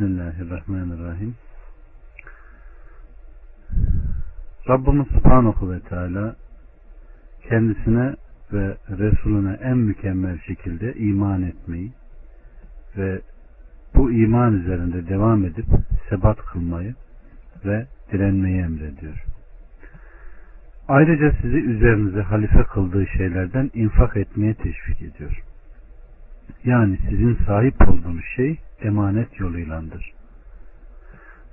Bismillahirrahmanirrahim. Rabbimiz Subhanahu ve Teala kendisine ve Resulüne en mükemmel şekilde iman etmeyi ve bu iman üzerinde devam edip sebat kılmayı ve direnmeyi emrediyor. Ayrıca sizi üzerinize halife kıldığı şeylerden infak etmeye teşvik ediyor. Yani sizin sahip olduğunuz şey emanet yoluylandır.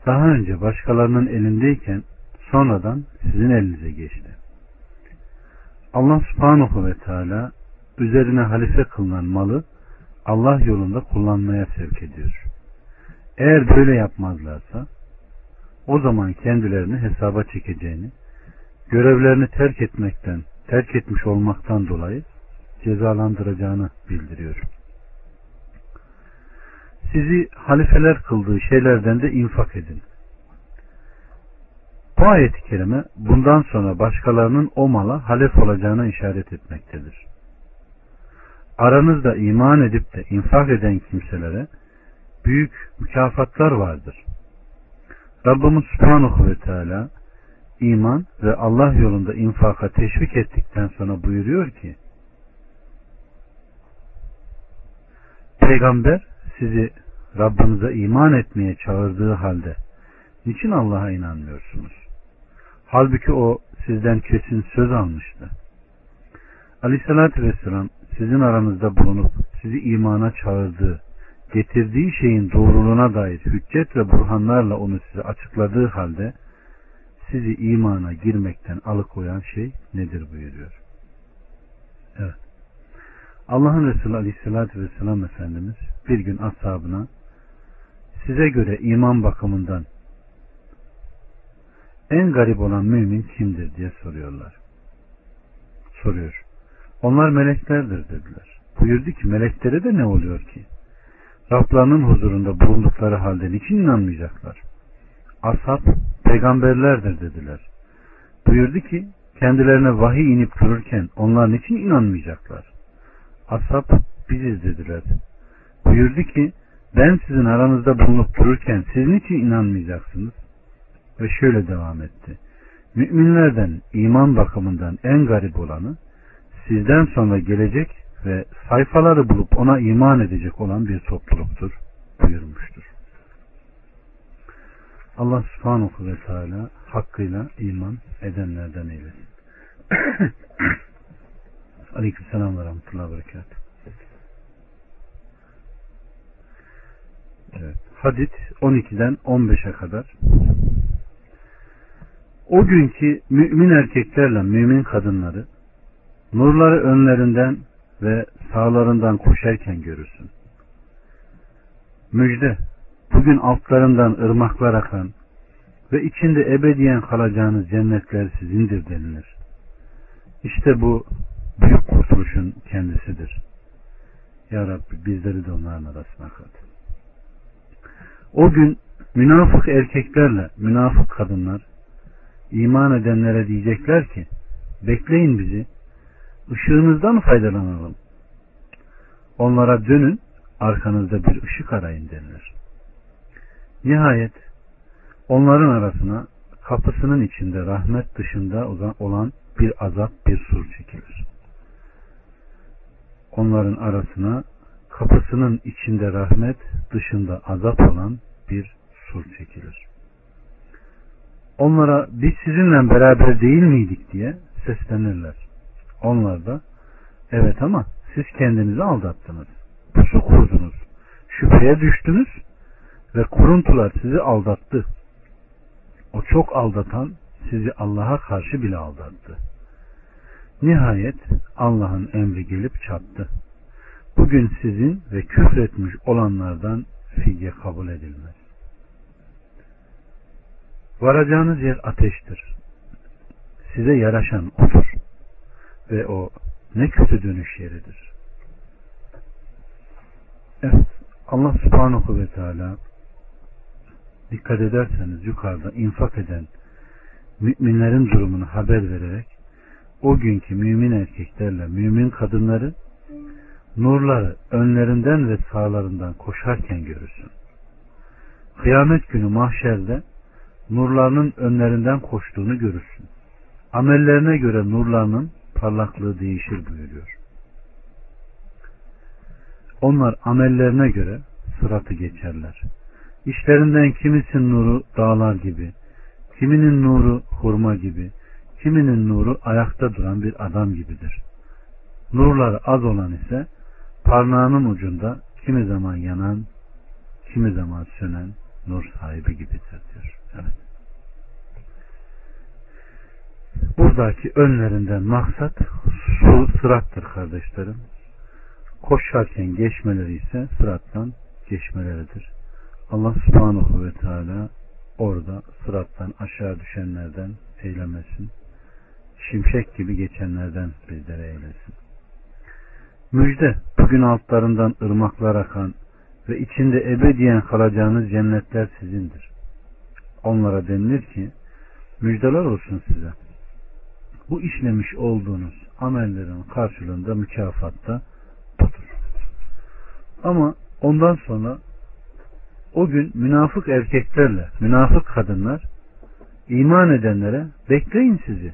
Daha önce başkalarının elindeyken sonradan sizin elinize geçti. Allah subhanahu ve teala üzerine halife kılınan malı Allah yolunda kullanmaya sevk ediyor. Eğer böyle yapmazlarsa o zaman kendilerini hesaba çekeceğini, görevlerini terk etmekten, terk etmiş olmaktan dolayı cezalandıracağını bildiriyor sizi halifeler kıldığı şeylerden de infak edin. Bu ayet-i kerime bundan sonra başkalarının o mala halef olacağına işaret etmektedir. Aranızda iman edip de infak eden kimselere büyük mükafatlar vardır. Rabbimiz Subhanahu ve Teala iman ve Allah yolunda infaka teşvik ettikten sonra buyuruyor ki Peygamber sizi Rabbinize iman etmeye çağırdığı halde niçin Allah'a inanmıyorsunuz? Halbuki o sizden kesin söz almıştı. Aleyhissalatü vesselam sizin aranızda bulunup sizi imana çağırdığı, getirdiği şeyin doğruluğuna dair hüccet ve burhanlarla onu size açıkladığı halde sizi imana girmekten alıkoyan şey nedir buyuruyor. Evet. Allah'ın Resulü Aleyhisselatü Vesselam Efendimiz bir gün ashabına size göre iman bakımından en garip olan mümin kimdir diye soruyorlar. Soruyor. Onlar meleklerdir dediler. Buyurdu ki meleklere de ne oluyor ki? Rablarının huzurunda bulundukları halde niçin inanmayacaklar? Ashab peygamberlerdir dediler. Buyurdu ki kendilerine vahiy inip dururken onlar niçin inanmayacaklar? Ashab biziz dediler. Buyurdu ki ben sizin aranızda bulunup dururken siz niçin inanmayacaksınız? Ve şöyle devam etti. Müminlerden iman bakımından en garip olanı sizden sonra gelecek ve sayfaları bulup ona iman edecek olan bir topluluktur buyurmuştur. Allah subhanahu ve teala hakkıyla iman edenlerden eylesin. Aleyküm selam ve rahmetullahi ve berekatuhu. Evet. Hadit 12'den 15'e kadar. O günkü mümin erkeklerle mümin kadınları nurları önlerinden ve sağlarından koşarken görürsün. Müjde, bugün altlarından ırmaklar akan ve içinde ebediyen kalacağınız cennetler sizindir denilir. İşte bu kurtuluşun kendisidir. Ya Rabbi bizleri de onların arasına kat. O gün münafık erkeklerle münafık kadınlar iman edenlere diyecekler ki bekleyin bizi ışığınızdan faydalanalım. Onlara dönün arkanızda bir ışık arayın denilir. Nihayet onların arasına kapısının içinde rahmet dışında olan bir azap bir sur çekilir. Onların arasına kapısının içinde rahmet, dışında azap olan bir sur çekilir. Onlara biz sizinle beraber değil miydik diye seslenirler. Onlar da evet ama siz kendinizi aldattınız. Pusu kurdunuz. Şüpheye düştünüz ve kuruntular sizi aldattı. O çok aldatan sizi Allah'a karşı bile aldattı. Nihayet Allah'ın emri gelip çattı. Bugün sizin ve küfretmiş olanlardan fidye kabul edilmez. Varacağınız yer ateştir. Size yaraşan odur. Ve o ne kötü dönüş yeridir. Evet. Allah subhanahu ve teala dikkat ederseniz yukarıda infak eden müminlerin durumunu haber vererek o günkü mümin erkeklerle mümin kadınları nurları önlerinden ve sağlarından koşarken görürsün. Kıyamet günü mahşerde nurlarının önlerinden koştuğunu görürsün. Amellerine göre nurlarının parlaklığı değişir buyuruyor. Onlar amellerine göre sıratı geçerler. İşlerinden kimisinin nuru dağlar gibi, kiminin nuru hurma gibi, kiminin nuru ayakta duran bir adam gibidir. Nurları az olan ise parmağının ucunda kimi zaman yanan, kimi zaman sönen nur sahibi gibidir diyor. Evet. Buradaki önlerinden maksat su sırattır kardeşlerim. Koşarken geçmeleri ise sırattan geçmeleridir. Allah subhanahu ve teala orada sırattan aşağı düşenlerden eylemesin. Şimşek gibi geçenlerden bizlere eylesin. Müjde bugün altlarından ırmaklar akan ve içinde ebediyen kalacağınız cennetler sizindir. Onlara denilir ki müjdeler olsun size. Bu işlemiş olduğunuz amellerin karşılığında mükafatta budur. Ama ondan sonra o gün münafık erkeklerle münafık kadınlar iman edenlere bekleyin sizi.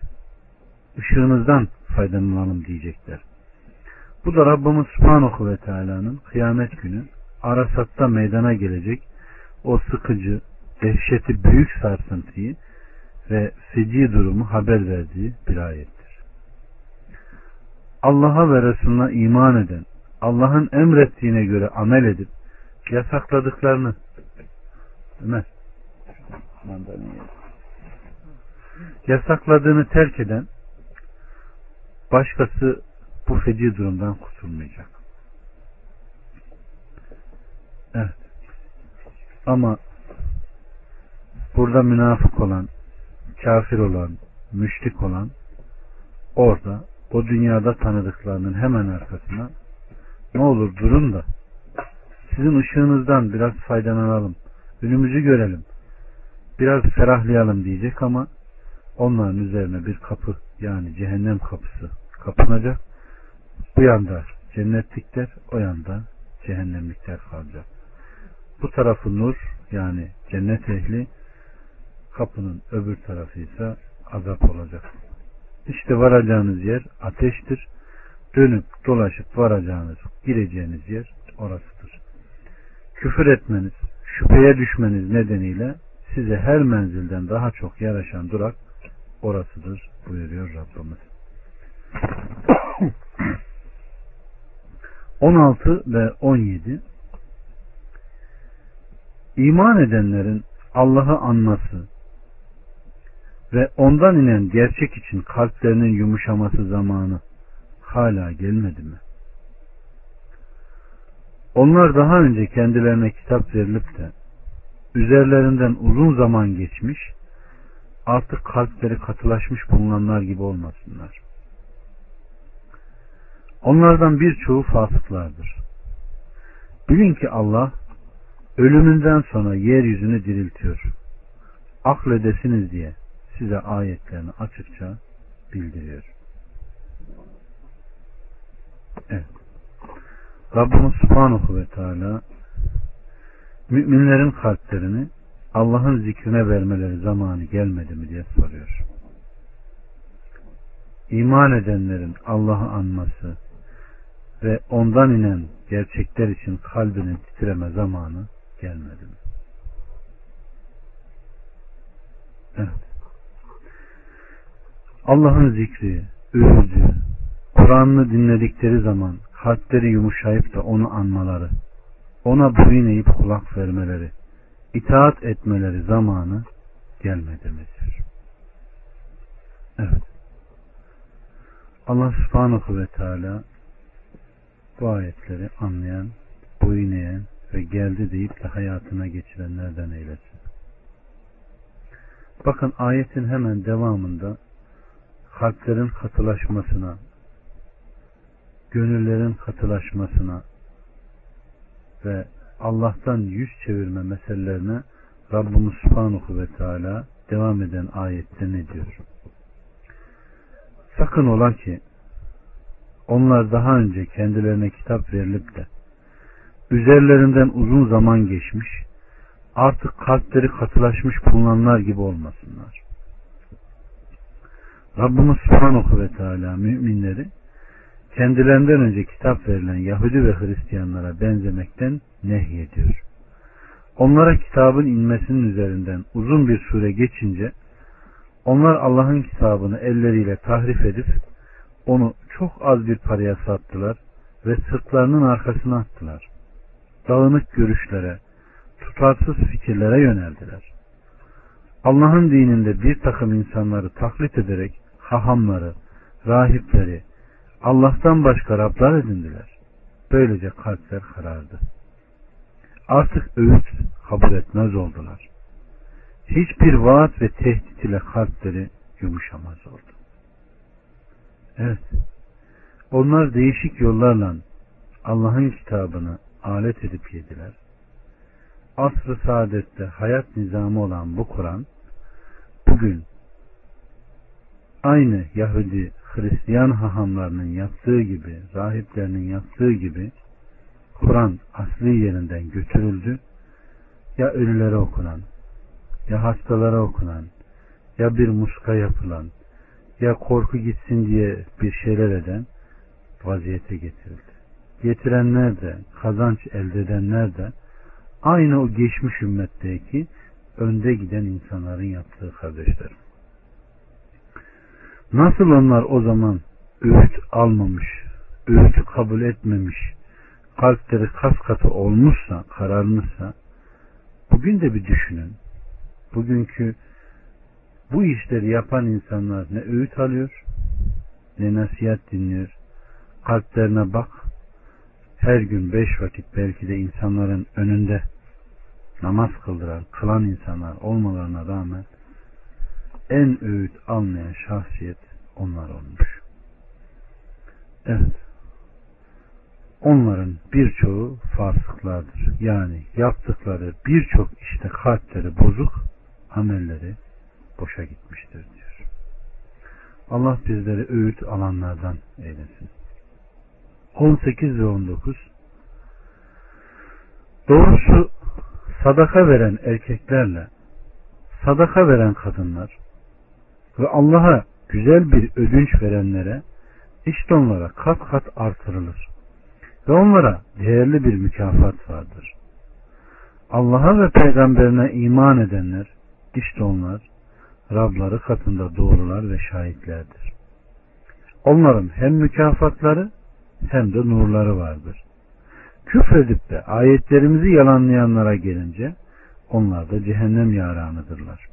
Işığınızdan faydalanalım diyecekler. Bu da Rabbimiz Subhanahu ve Teala'nın kıyamet günü Arasat'ta meydana gelecek o sıkıcı, dehşeti büyük sarsıntıyı ve feci durumu haber verdiği bir ayettir. Allah'a ve Resulüne iman eden, Allah'ın emrettiğine göre amel edip yasakladıklarını Ömer yasakladığını terk eden başkası bu feci durumdan kurtulmayacak. Evet. Ama burada münafık olan, kafir olan, müşrik olan orada o dünyada tanıdıklarının hemen arkasına ne olur durun da sizin ışığınızdan biraz faydalanalım. Önümüzü görelim. Biraz ferahlayalım diyecek ama onların üzerine bir kapı yani cehennem kapısı kapanacak bu yanda cennetlikler, o yanda cehennemlikler kalacak. Bu tarafı nur yani cennet ehli, kapının öbür tarafı ise azap olacak. İşte varacağınız yer ateştir. Dönüp dolaşıp varacağınız, gireceğiniz yer orasıdır. Küfür etmeniz, şüpheye düşmeniz nedeniyle size her menzilden daha çok yaraşan durak orasıdır buyuruyor Rabbimiz. 16 ve 17 İman edenlerin Allah'ı anması ve ondan inen gerçek için kalplerinin yumuşaması zamanı hala gelmedi mi? Onlar daha önce kendilerine kitap verilip de üzerlerinden uzun zaman geçmiş artık kalpleri katılaşmış bulunanlar gibi olmasınlar. Onlardan birçoğu fasıklardır. Bilin ki Allah ölümünden sonra yeryüzünü diriltiyor. Akledesiniz diye size ayetlerini açıkça bildiriyor. Evet. Rabbimiz Subhanahu ve Teala müminlerin kalplerini Allah'ın zikrine vermeleri zamanı gelmedi mi diye soruyor. İman edenlerin Allah'ı anması, ve ondan inen gerçekler için kalbinin titreme zamanı gelmedi mi? Evet. Allah'ın zikri, övüldüğü, Kur'an'ını dinledikleri zaman kalpleri yumuşayıp da onu anmaları, ona boyun eğip kulak vermeleri, itaat etmeleri zamanı gelmedi mi? Evet. Allah subhanahu ve teala bu ayetleri anlayan, boyun eğen ve geldi deyip de hayatına geçirenlerden eylesin. Bakın ayetin hemen devamında kalplerin katılaşmasına, gönüllerin katılaşmasına ve Allah'tan yüz çevirme meselelerine Rabbimiz Subhanahu ve Teala devam eden ayette ne diyor? Sakın ola ki onlar daha önce kendilerine kitap verilip de üzerlerinden uzun zaman geçmiş artık kalpleri katılaşmış bulunanlar gibi olmasınlar. Rabbimiz Subhanahu ve Teala müminleri kendilerinden önce kitap verilen Yahudi ve Hristiyanlara benzemekten nehyediyor. Onlara kitabın inmesinin üzerinden uzun bir süre geçince onlar Allah'ın kitabını elleriyle tahrif edip onu çok az bir paraya sattılar ve sırtlarının arkasına attılar. Dağınık görüşlere, tutarsız fikirlere yöneldiler. Allah'ın dininde bir takım insanları taklit ederek hahamları, rahipleri, Allah'tan başka Rablar edindiler. Böylece kalpler karardı. Artık öğüt kabul etmez oldular. Hiçbir vaat ve tehdit ile kalpleri yumuşamaz oldu. Evet. Onlar değişik yollarla Allah'ın kitabını alet edip yediler. Asr-ı saadette hayat nizamı olan bu Kur'an bugün aynı Yahudi Hristiyan hahamlarının yaptığı gibi, rahiplerinin yaptığı gibi Kur'an asli yerinden götürüldü. Ya ölülere okunan, ya hastalara okunan, ya bir muska yapılan, ya korku gitsin diye bir şeyler eden vaziyete getirildi. Getirenler de, kazanç elde edenler de aynı o geçmiş ümmetteki önde giden insanların yaptığı kardeşlerim. Nasıl onlar o zaman öğüt almamış, öğütü kabul etmemiş, kalpleri kas katı olmuşsa, kararmışsa, bugün de bir düşünün. Bugünkü bu işleri yapan insanlar ne öğüt alıyor, ne nasihat dinliyor. Kalplerine bak, her gün beş vakit belki de insanların önünde namaz kıldıran, kılan insanlar olmalarına rağmen en öğüt almayan şahsiyet onlar olmuş. Evet. Onların birçoğu fasıklardır. Yani yaptıkları birçok işte kalpleri bozuk, amelleri boşa gitmiştir diyor. Allah bizleri öğüt alanlardan eylesin. 18 ve 19 Doğrusu sadaka veren erkeklerle sadaka veren kadınlar ve Allah'a güzel bir ödünç verenlere işte onlara kat kat artırılır. Ve onlara değerli bir mükafat vardır. Allah'a ve peygamberine iman edenler işte onlar Rabları katında doğrular ve şahitlerdir. Onların hem mükafatları hem de nurları vardır. Küfredip de ayetlerimizi yalanlayanlara gelince onlar da cehennem yaranıdırlar.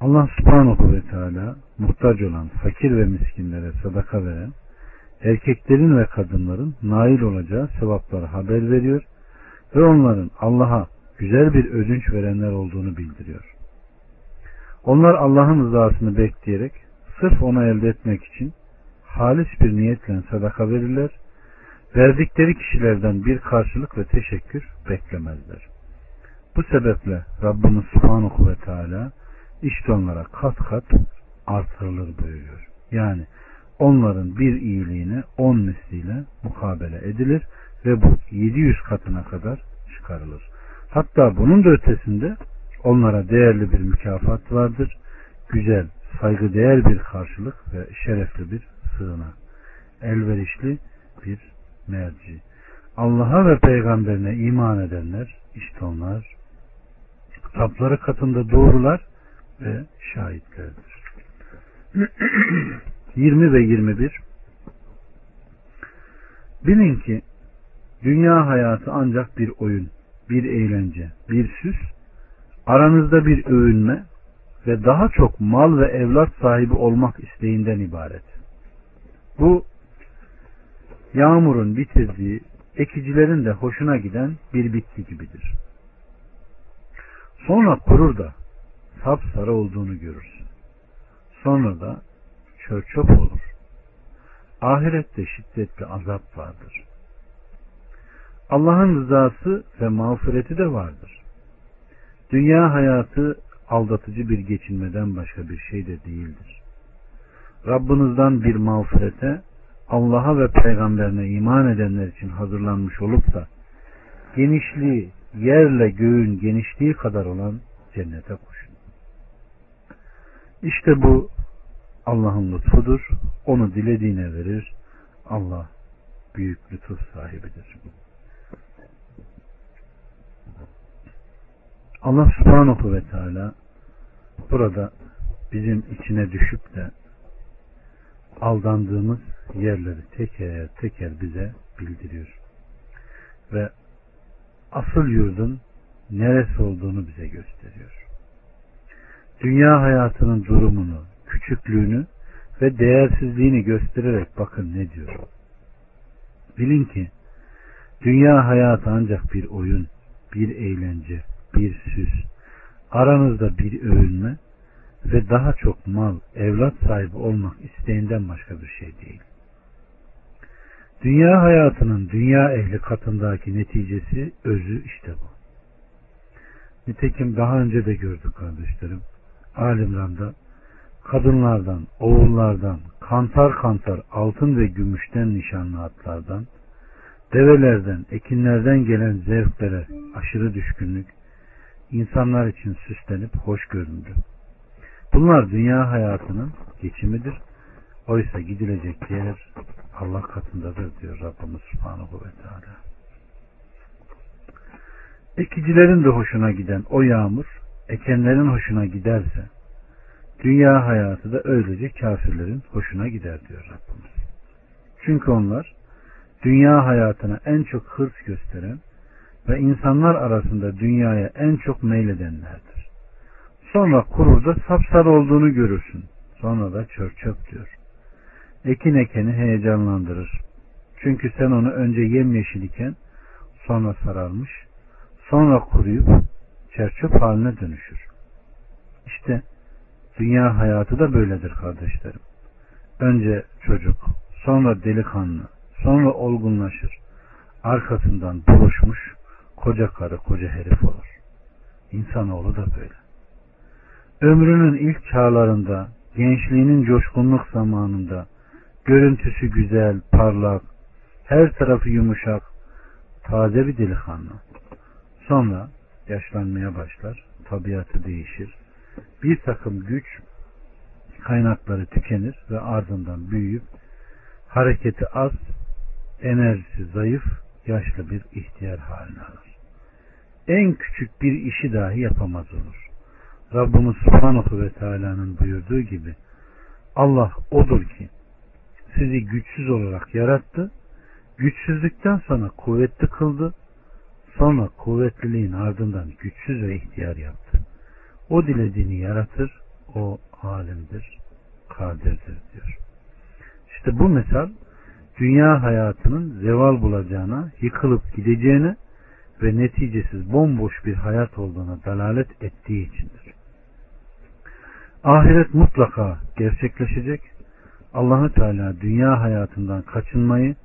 Allah subhanahu ve teala muhtaç olan fakir ve miskinlere sadaka veren erkeklerin ve kadınların nail olacağı sevapları haber veriyor ve onların Allah'a güzel bir ödünç verenler olduğunu bildiriyor. Onlar Allah'ın rızasını bekleyerek sırf onu elde etmek için halis bir niyetle sadaka verirler. Verdikleri kişilerden bir karşılık ve teşekkür beklemezler. Bu sebeple Rabbimiz Subhanahu ve Teala işte onlara kat kat artırılır buyuruyor. Yani onların bir iyiliğine on misliyle mukabele edilir ve bu 700 katına kadar çıkarılır. Hatta bunun da ötesinde onlara değerli bir mükafat vardır. Güzel, saygıdeğer bir karşılık ve şerefli bir sığınak. Elverişli bir merci. Allah'a ve peygamberine iman edenler işte onlar Rabları katında doğrular ve şahitlerdir. 20 ve 21 Bilin ki dünya hayatı ancak bir oyun, bir eğlence, bir süs, aranızda bir övünme ve daha çok mal ve evlat sahibi olmak isteğinden ibaret. Bu yağmurun bitirdiği, ekicilerin de hoşuna giden bir bitki gibidir. Sonra kurur da sapsarı olduğunu görürsün. Sonra da çörçöp olur. Ahirette şiddetli azap vardır. Allah'ın rızası ve mağfireti de vardır. Dünya hayatı aldatıcı bir geçinmeden başka bir şey de değildir. Rabbinizden bir mağfirete Allah'a ve peygamberine iman edenler için hazırlanmış olup da genişliği, yerle göğün genişliği kadar olan cennete koşun. İşte bu Allah'ın lütfudur. Onu dilediğine verir. Allah büyük lütuf sahibidir. Allah subhanahu ve teala burada bizim içine düşüp de aldandığımız yerleri teker teker bize bildiriyor. Ve asıl yurdun neresi olduğunu bize gösteriyor. Dünya hayatının durumunu, küçüklüğünü ve değersizliğini göstererek bakın ne diyor. Bilin ki dünya hayatı ancak bir oyun, bir eğlence, bir süs, aranızda bir övünme ve daha çok mal, evlat sahibi olmak isteğinden başka bir şey değil. Dünya hayatının dünya ehli katındaki neticesi, özü işte bu. Nitekim daha önce de gördük kardeşlerim. Alimran'da kadınlardan, oğullardan, kantar kantar altın ve gümüşten nişanlı atlardan, develerden, ekinlerden gelen zevklere aşırı düşkünlük, insanlar için süslenip hoş göründü. Bunlar dünya hayatının geçimidir. Oysa gidilecek yer Allah katındadır diyor Rabbimiz Subhanahu ve Teala. Ekicilerin de hoşuna giden o yağmur, ekenlerin hoşuna giderse, dünya hayatı da öylece kafirlerin hoşuna gider diyor Rabbimiz. Çünkü onlar dünya hayatına en çok hırs gösteren ve insanlar arasında dünyaya en çok meyledenlerdir. Sonra kururda sapsarı olduğunu görürsün. Sonra da çör çöp diyor. Ekin ekeni heyecanlandırır. Çünkü sen onu önce yemyeşil iken sonra sararmış, sonra kuruyup çerçöp haline dönüşür. İşte dünya hayatı da böyledir kardeşlerim. Önce çocuk, sonra delikanlı, sonra olgunlaşır. Arkasından buluşmuş koca karı, koca herif olur. İnsanoğlu da böyle. Ömrünün ilk çağlarında, gençliğinin coşkunluk zamanında, görüntüsü güzel, parlak, her tarafı yumuşak, taze bir delikanlı. Sonra yaşlanmaya başlar, tabiatı değişir. Bir takım güç kaynakları tükenir ve ardından büyüyüp hareketi az, enerjisi zayıf, yaşlı bir ihtiyar haline alır. En küçük bir işi dahi yapamaz olur. Rabbimiz Subhanahu ve Teala'nın buyurduğu gibi Allah odur ki sizi güçsüz olarak yarattı. Güçsüzlükten sonra kuvvetli kıldı. Sonra kuvvetliliğin ardından güçsüz ve ihtiyar yaptı. O dilediğini yaratır. O alimdir, kadirdir diyor. İşte bu mesal dünya hayatının zeval bulacağına, yıkılıp gideceğine ve neticesiz bomboş bir hayat olduğuna dalalet ettiği içindir. Ahiret mutlaka gerçekleşecek. Allahü Teala dünya hayatından kaçınmayı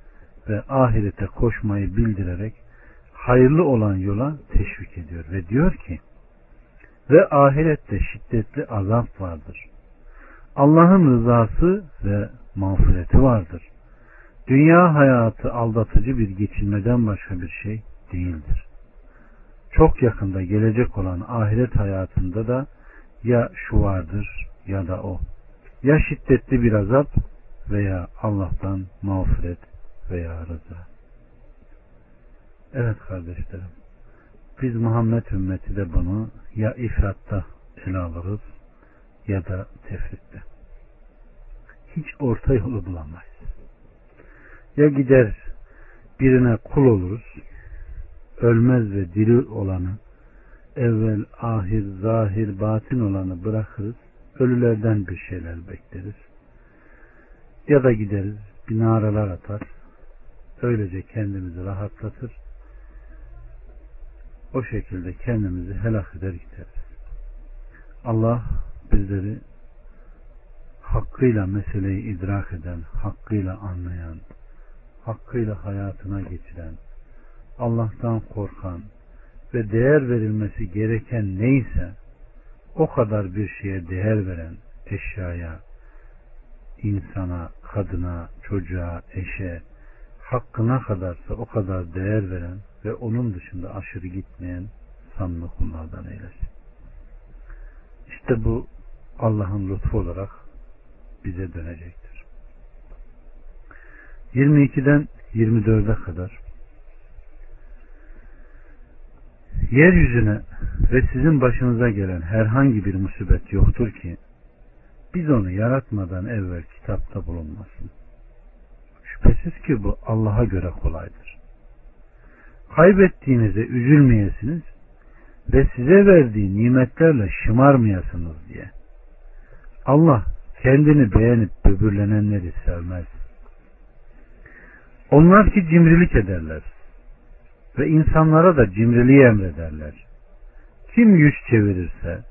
ve ahirete koşmayı bildirerek hayırlı olan yola teşvik ediyor ve diyor ki ve ahirette şiddetli azap vardır. Allah'ın rızası ve mağfireti vardır. Dünya hayatı aldatıcı bir geçinmeden başka bir şey değildir. Çok yakında gelecek olan ahiret hayatında da ya şu vardır ya da o. Ya şiddetli bir azap veya Allah'tan mağfiret veya rıza. Evet kardeşlerim. Biz Muhammed ümmeti de bunu ya ifratta ele alırız ya da tefritte. Hiç orta yolu bulamayız. Ya gider birine kul oluruz, ölmez ve diri olanı evvel, ahir, zahir, batin olanı bırakırız. Ölülerden bir şeyler bekleriz. Ya da gideriz, binaralar atar. Öylece kendimizi rahatlatır. O şekilde kendimizi helak eder gideriz. Allah bizleri hakkıyla meseleyi idrak eden, hakkıyla anlayan, hakkıyla hayatına geçiren, Allah'tan korkan, ve değer verilmesi gereken neyse o kadar bir şeye değer veren eşyaya, insana, kadına, çocuğa, eşe, hakkına kadarsa o kadar değer veren ve onun dışında aşırı gitmeyen samimi kullardan eylesin. İşte bu Allah'ın lütfu olarak bize dönecektir. 22'den 24'e kadar yeryüzüne ve sizin başınıza gelen herhangi bir musibet yoktur ki biz onu yaratmadan evvel kitapta bulunmasın. Şüphesiz ki bu Allah'a göre kolaydır. Kaybettiğinize üzülmeyesiniz ve size verdiği nimetlerle şımarmayasınız diye. Allah kendini beğenip böbürlenenleri sevmez. Onlar ki cimrilik ederler ve insanlara da cimriliği emrederler. Kim yüz çevirirse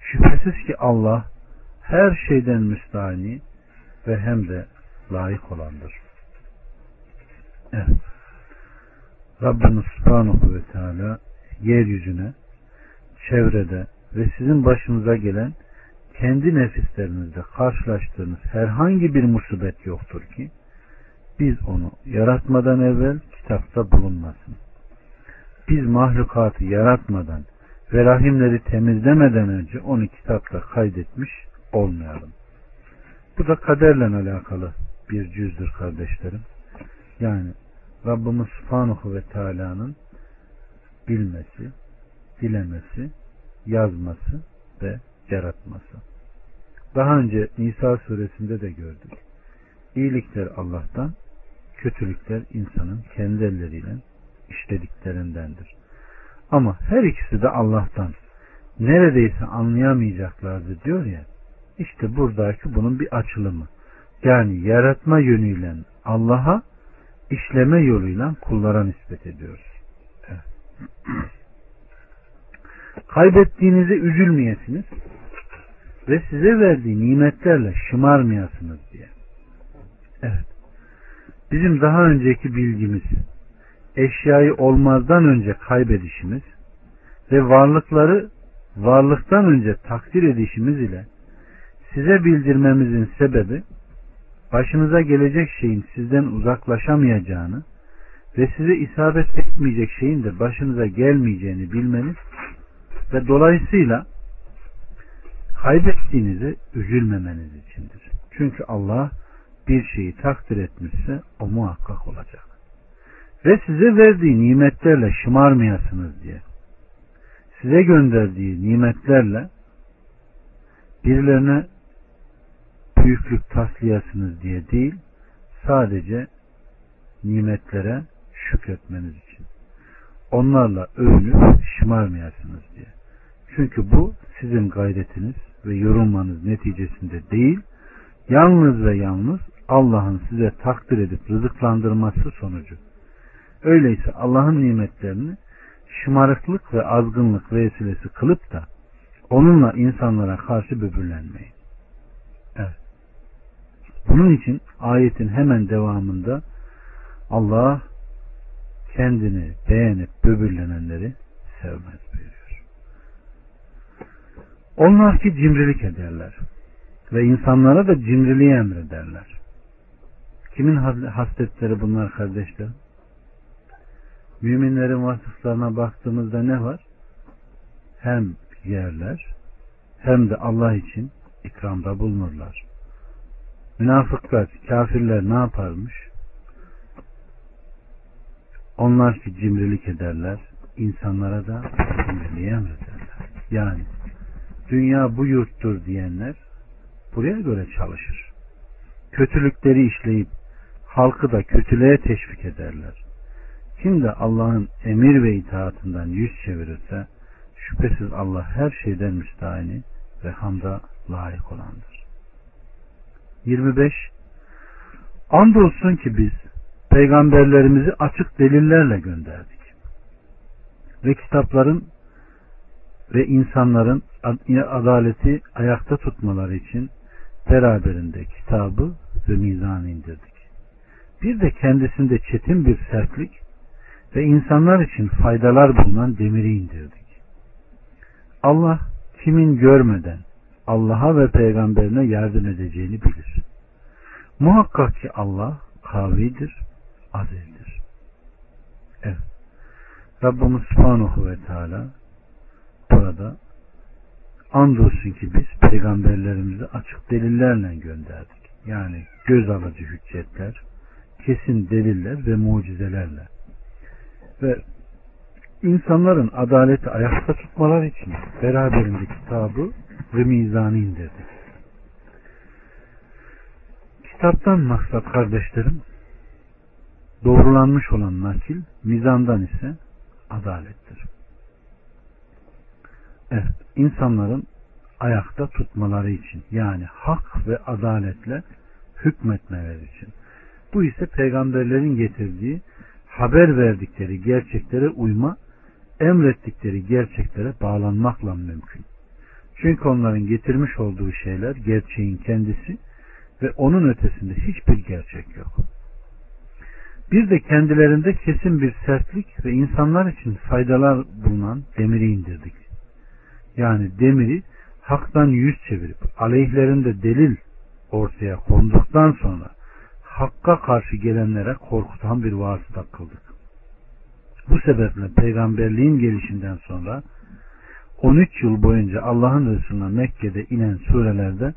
şüphesiz ki Allah her şeyden müstahni ve hem de layık olandır. Evet. Rabbimiz Subhanahu ve Teala yeryüzüne, çevrede ve sizin başınıza gelen kendi nefislerinizde karşılaştığınız herhangi bir musibet yoktur ki biz onu yaratmadan evvel kitapta bulunmasın. Biz mahlukatı yaratmadan ve rahimleri temizlemeden önce onu kitapta kaydetmiş olmayalım. Bu da kaderle alakalı bir cüzdür kardeşlerim. Yani Rabbimiz Subhanahu ve Teala'nın bilmesi, dilemesi, yazması ve yaratması. Daha önce Nisa suresinde de gördük. İyilikler Allah'tan, kötülükler insanın kendi elleriyle işlediklerindendir. Ama her ikisi de Allah'tan. Neredeyse anlayamayacaklardı diyor ya. İşte buradaki bunun bir açılımı. Yani yaratma yönüyle Allah'a, işleme yoluyla kullara nispet ediyoruz. Evet. Kaybettiğinize üzülmeyesiniz ve size verdiği nimetlerle şımarmayasınız diye. Evet. Bizim daha önceki bilgimiz eşyayı olmazdan önce kaybedişimiz ve varlıkları varlıktan önce takdir edişimiz ile size bildirmemizin sebebi başınıza gelecek şeyin sizden uzaklaşamayacağını ve size isabet etmeyecek şeyin de başınıza gelmeyeceğini bilmeniz ve dolayısıyla kaybettiğinize üzülmemeniz içindir. Çünkü Allah bir şeyi takdir etmişse o muhakkak olacak. Ve size verdiği nimetlerle şımarmayasınız diye. Size gönderdiği nimetlerle birilerine büyüklük taslayasınız diye değil, sadece nimetlere şükretmeniz için. Onlarla övünüp şımarmayasınız diye. Çünkü bu sizin gayretiniz ve yorulmanız neticesinde değil, yalnız ve yalnız Allah'ın size takdir edip rızıklandırması sonucu. Öyleyse Allah'ın nimetlerini şımarıklık ve azgınlık vesilesi kılıp da onunla insanlara karşı böbürlenmeyin. Bunun için ayetin hemen devamında Allah kendini beğenip böbürlenenleri sevmez buyuruyor. Onlar ki cimrilik ederler ve insanlara da cimriliği emrederler. Kimin hasletleri bunlar kardeşlerim? Müminlerin vasıflarına baktığımızda ne var? Hem yerler hem de Allah için ikramda bulunurlar. Münafıklar, kafirler ne yaparmış? Onlar ki cimrilik ederler, insanlara da cimriliği emrederler. Yani dünya bu yurttur diyenler buraya göre çalışır. Kötülükleri işleyip halkı da kötülüğe teşvik ederler. Kim de Allah'ın emir ve itaatından yüz çevirirse şüphesiz Allah her şeyden müstahini ve hamda layık olandır. 25 Andolsun ki biz peygamberlerimizi açık delillerle gönderdik. Ve kitapların ve insanların adaleti ayakta tutmaları için beraberinde kitabı ve mizanı indirdik. Bir de kendisinde çetin bir sertlik ve insanlar için faydalar bulunan demiri indirdik. Allah kimin görmeden Allah'a ve peygamberine yardım edeceğini bilir. Muhakkak ki Allah kavidir, azizdir. Evet. Rabbimiz Subhanahu ve Teala burada andolsun ki biz peygamberlerimizi açık delillerle gönderdik. Yani göz alıcı hüccetler, kesin deliller ve mucizelerle. Ve insanların adaleti ayakta tutmalar için beraberinde kitabı ve mizanı indirdik. Kitaptan maksat kardeşlerim doğrulanmış olan nakil, mizandan ise adalettir. Evet, insanların ayakta tutmaları için yani hak ve adaletle hükmetmeleri için. Bu ise peygamberlerin getirdiği haber verdikleri gerçeklere uyma, emrettikleri gerçeklere bağlanmakla mümkün. Çünkü onların getirmiş olduğu şeyler gerçeğin kendisi ve onun ötesinde hiçbir gerçek yok. Bir de kendilerinde kesin bir sertlik ve insanlar için faydalar bulunan demiri indirdik. Yani demiri haktan yüz çevirip aleyhlerinde delil ortaya konduktan sonra hakka karşı gelenlere korkutan bir vasıta kıldık. Bu sebeple peygamberliğin gelişinden sonra 13 yıl boyunca Allah'ın Resulüne Mekke'de inen surelerde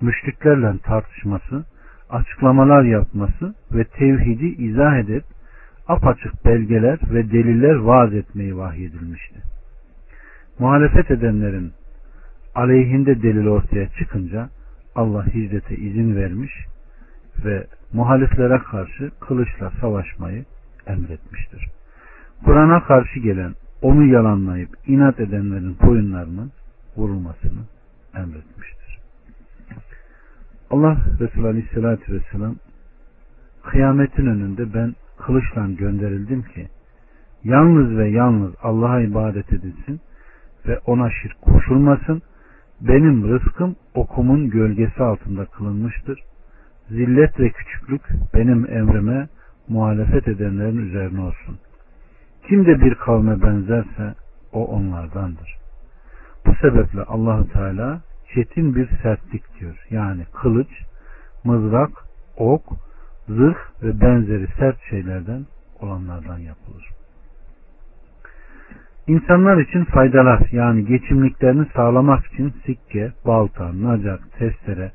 müşriklerle tartışması, açıklamalar yapması ve tevhidi izah edip apaçık belgeler ve deliller vaaz etmeyi vahyedilmişti. Muhalefet edenlerin aleyhinde delil ortaya çıkınca Allah hicrete izin vermiş ve muhaliflere karşı kılıçla savaşmayı emretmiştir. Kur'an'a karşı gelen, onu yalanlayıp inat edenlerin boyunlarının vurulmasını emretmiştir. Allah Resulü Aleyhisselatü Vesselam kıyametin önünde ben kılıçla gönderildim ki yalnız ve yalnız Allah'a ibadet edilsin ve ona şirk koşulmasın. Benim rızkım okumun gölgesi altında kılınmıştır. Zillet ve küçüklük benim emrime muhalefet edenlerin üzerine olsun. Kim de bir kavme benzerse o onlardandır. Bu sebeple Allahu Teala çetin bir sertlik diyor. Yani kılıç, mızrak, ok, zırh ve benzeri sert şeylerden olanlardan yapılır. İnsanlar için faydalar yani geçimliklerini sağlamak için sikke, balta, nacak, testere,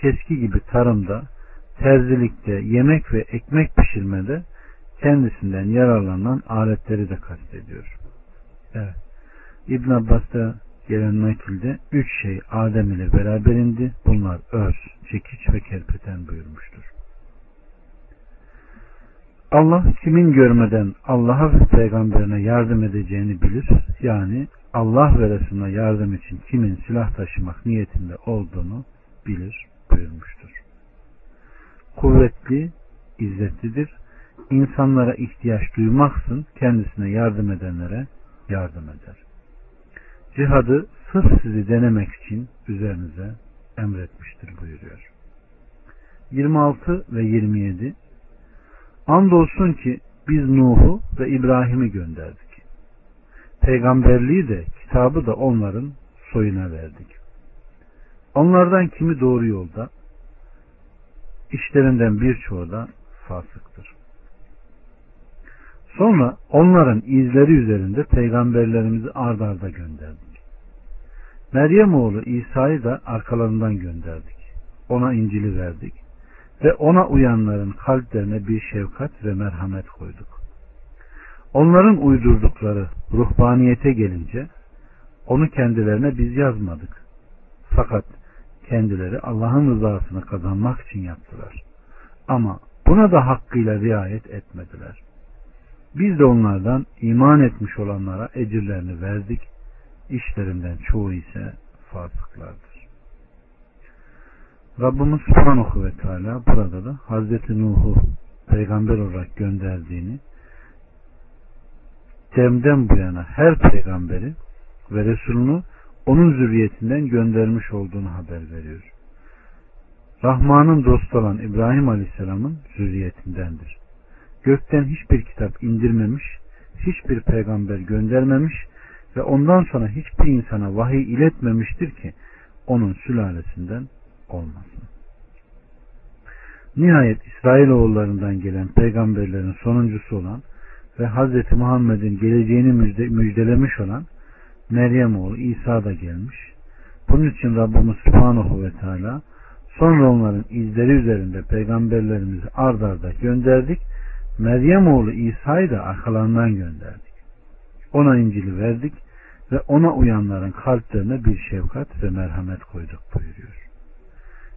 keski gibi tarımda, terzilikte, yemek ve ekmek pişirmede kendisinden yararlanan aletleri de kastediyor. Evet. İbn Abbas'ta gelen nakilde üç şey Adem ile beraber indi. Bunlar öz, çekiç ve kerpeten buyurmuştur. Allah kimin görmeden Allah'a ve peygamberine yardım edeceğini bilir. Yani Allah ve Resulüne yardım için kimin silah taşımak niyetinde olduğunu bilir buyurmuştur. Kuvvetli, izzetlidir. İnsanlara ihtiyaç duymaksın kendisine yardım edenlere yardım eder. Cihadı sırf sizi denemek için üzerinize emretmiştir buyuruyor. 26 ve 27 Andolsun ki biz Nuh'u ve İbrahim'i gönderdik. Peygamberliği de kitabı da onların soyuna verdik. Onlardan kimi doğru yolda, işlerinden birçoğu da fasıktır. Sonra onların izleri üzerinde peygamberlerimizi ard arda gönderdik. Meryem oğlu İsa'yı da arkalarından gönderdik. Ona İncil'i verdik ve ona uyanların kalplerine bir şefkat ve merhamet koyduk. Onların uydurdukları ruhbaniyete gelince onu kendilerine biz yazmadık. Fakat kendileri Allah'ın rızasını kazanmak için yaptılar. Ama buna da hakkıyla riayet etmediler. Biz de onlardan iman etmiş olanlara ecirlerini verdik. İşlerinden çoğu ise fasıklardır. Rabbimiz Subhanahu ve Teala burada da Hazreti Nuh'u peygamber olarak gönderdiğini demden bu yana her peygamberi ve Resulünü onun zürriyetinden göndermiş olduğunu haber veriyor. Rahman'ın dostu olan İbrahim Aleyhisselam'ın zürriyetindendir. Gökten hiçbir kitap indirmemiş, hiçbir peygamber göndermemiş ve ondan sonra hiçbir insana vahiy iletmemiştir ki onun sülalesinden olmasın. Nihayet İsrailoğullarından gelen peygamberlerin sonuncusu olan ve Hz. Muhammed'in geleceğini müjde, müjdelemiş olan Meryem oğlu İsa da gelmiş. Bunun için Rabbimiz Subhanahu ve Teala sonra onların izleri üzerinde peygamberlerimizi ard arda gönderdik. Meryem oğlu İsa'yı da arkalarından gönderdik. Ona İncil'i verdik ve ona uyanların kalplerine bir şefkat ve merhamet koyduk buyuruyor.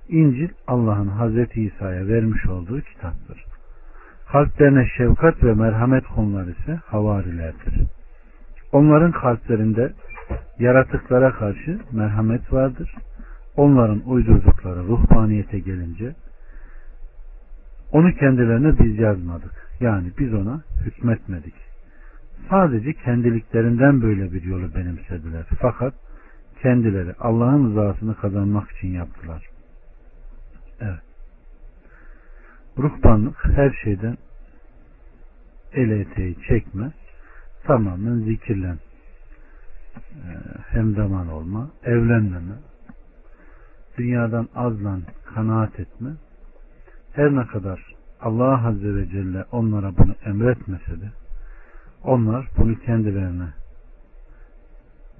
İncil Allah'ın Hazreti İsa'ya vermiş olduğu kitaptır. Kalplerine şefkat ve merhamet konular ise havarilerdir. Onların kalplerinde yaratıklara karşı merhamet vardır. Onların uydurdukları ruhbaniyete gelince onu kendilerine biz yazmadık. Yani biz ona hükmetmedik. Sadece kendiliklerinden böyle bir yolu benimsediler. Fakat kendileri Allah'ın rızasını kazanmak için yaptılar. Evet. Ruhbanlık her şeyden el eteği çekme, tamamen zikirlen, e, hemdaman olma, evlenmeme, dünyadan azlan kanaat etme, her ne kadar Allah Azze ve Celle onlara bunu emretmese de, onlar bunu kendilerine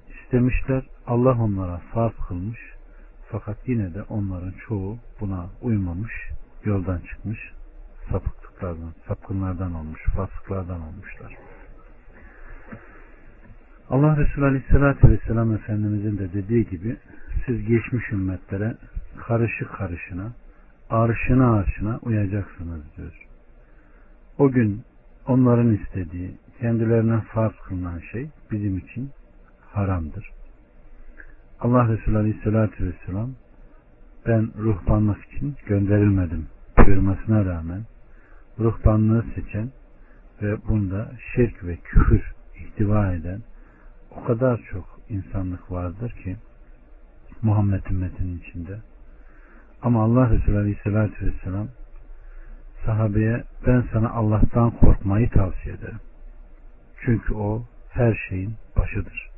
istemişler. Allah onlara farz kılmış. Fakat yine de onların çoğu buna uymamış, yoldan çıkmış, sapıklıklardan, sapkınlardan olmuş, fasıklardan olmuşlar. Allah Resulü Aleyhisselatü Vesselam Efendimizin de dediği gibi siz geçmiş ümmetlere karışı karışına, arşına arşına uyacaksınız diyor. O gün onların istediği, kendilerine farz kılınan şey bizim için haramdır. Allah Resulü Aleyhisselatü Vesselam ben ruhbanlık için gönderilmedim buyurmasına rağmen ruhbanlığı seçen ve bunda şirk ve küfür ihtiva eden o kadar çok insanlık vardır ki Muhammed ümmetinin içinde. Ama Allah Resulü Aleyhisselatü Vesselam sahabeye ben sana Allah'tan korkmayı tavsiye ederim. Çünkü o her şeyin başıdır.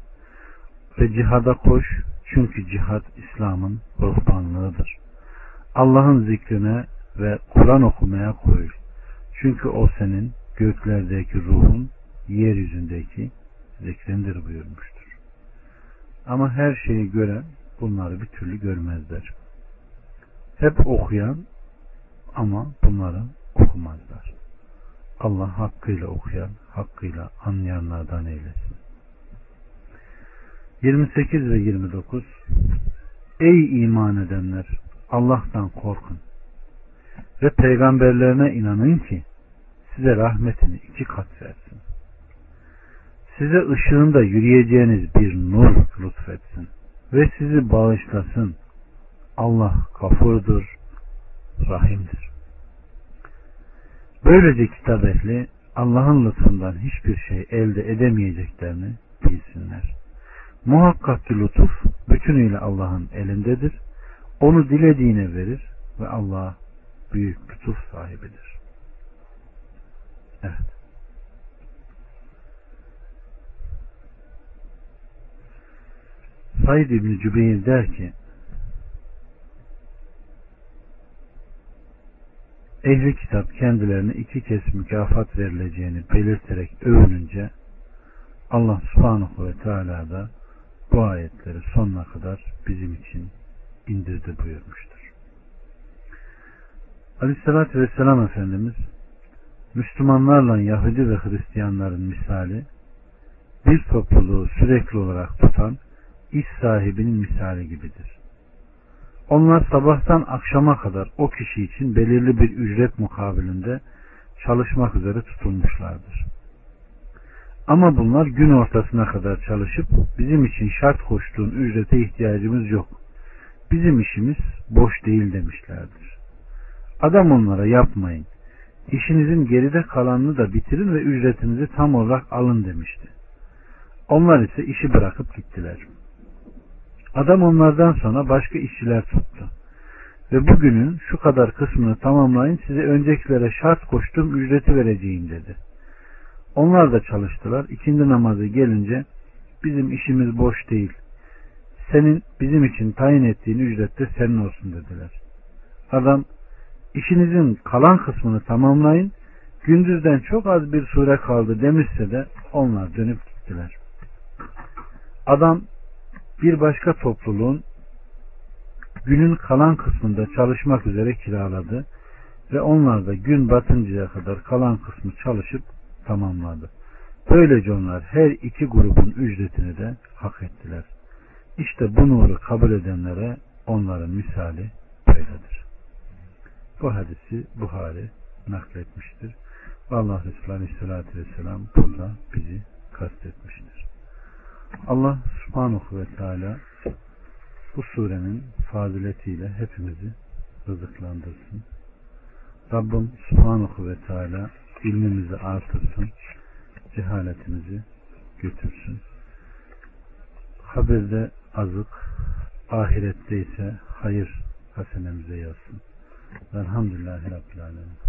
Ve cihada koş çünkü cihad İslam'ın ruhbanlığıdır. Allah'ın zikrine ve Kur'an okumaya koyul. Çünkü o senin göklerdeki ruhun, yeryüzündeki zikrindir buyurmuştur. Ama her şeyi gören bunları bir türlü görmezler. Hep okuyan ama bunları okumazlar. Allah hakkıyla okuyan, hakkıyla anlayanlardan eylesin. 28 ve 29 Ey iman edenler! Allah'tan korkun ve peygamberlerine inanın ki size rahmetini iki kat versin. Size ışığında yürüyeceğiniz bir nur lütfetsin ve sizi bağışlasın. Allah kafurdur, rahimdir. Böylece kitap ehli Allah'ın lütfundan hiçbir şey elde edemeyeceklerini bilsinler. Muhakkak ki lütuf bütünüyle Allah'ın elindedir. Onu dilediğine verir ve Allah büyük lütuf sahibidir. Evet. Said İbni Cübeyr der ki Ehli kitap kendilerine iki kez mükafat verileceğini belirterek övününce Allah subhanahu ve teala da bu ayetleri sonuna kadar bizim için indirdi buyurmuştur. Aleyhissalatü Vesselam Efendimiz Müslümanlarla Yahudi ve Hristiyanların misali bir topluluğu sürekli olarak tutan iş sahibinin misali gibidir. Onlar sabahtan akşama kadar o kişi için belirli bir ücret mukabilinde çalışmak üzere tutulmuşlardır. Ama bunlar gün ortasına kadar çalışıp bizim için şart koştuğun ücrete ihtiyacımız yok. Bizim işimiz boş değil demişlerdir. Adam onlara yapmayın. İşinizin geride kalanını da bitirin ve ücretinizi tam olarak alın demişti. Onlar ise işi bırakıp gittiler. Adam onlardan sonra başka işçiler tuttu. Ve bugünün şu kadar kısmını tamamlayın size öncekilere şart koştuğum ücreti vereceğim dedi. Onlar da çalıştılar. İkindi namazı gelince bizim işimiz boş değil. Senin bizim için tayin ettiğin ücret de senin olsun dediler. Adam işinizin kalan kısmını tamamlayın gündüzden çok az bir sure kaldı demişse de onlar dönüp gittiler. Adam bir başka topluluğun günün kalan kısmında çalışmak üzere kiraladı ve onlar da gün batıncaya kadar kalan kısmı çalışıp tamamladı. Böylece onlar her iki grubun ücretini de hak ettiler. İşte bu nuru kabul edenlere onların misali böyledir. Bu hadisi Buhari nakletmiştir. Allah Resulü Aleyhisselatü Vesselam burada bizi kastetmiştir. Allah Subhanahu ve Teala bu surenin faziletiyle hepimizi rızıklandırsın. Rabbim Subhanahu ve Teala ilmimizi artırsın, cehaletimizi götürsün. Haberde azık, ahirette ise hayır hasenemize yazsın. Velhamdülillahi Rabbil Alemin.